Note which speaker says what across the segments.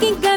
Speaker 1: making good.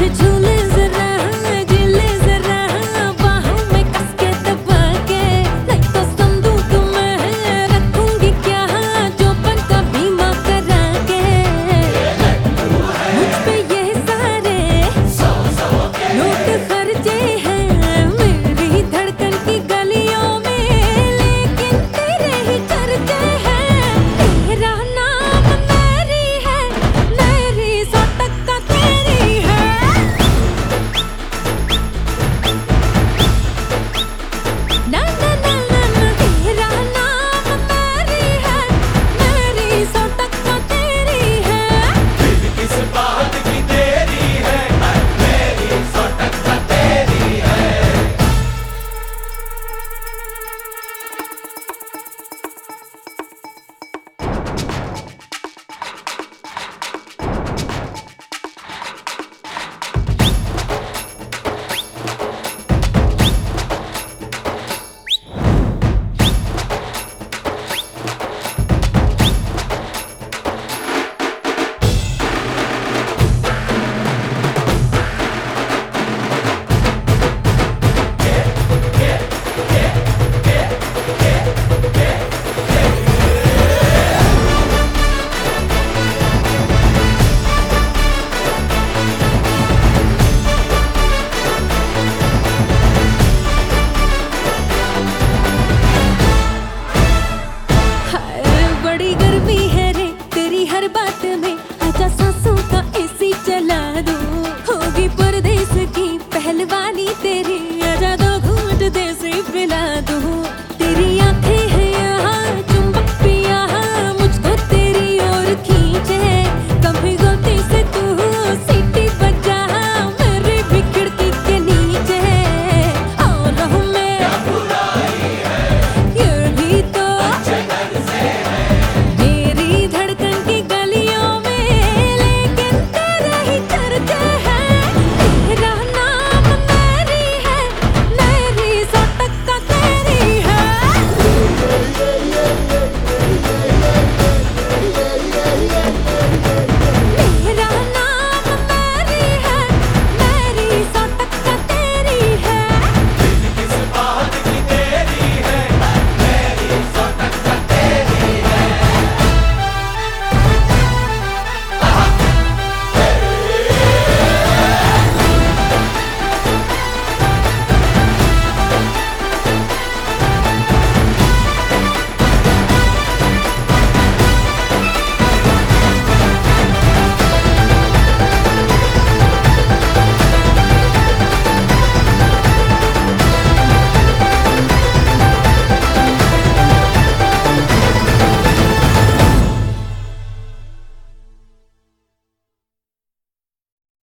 Speaker 1: to do जवानी तेरी अजा दो घूट दे से पिला दूँ।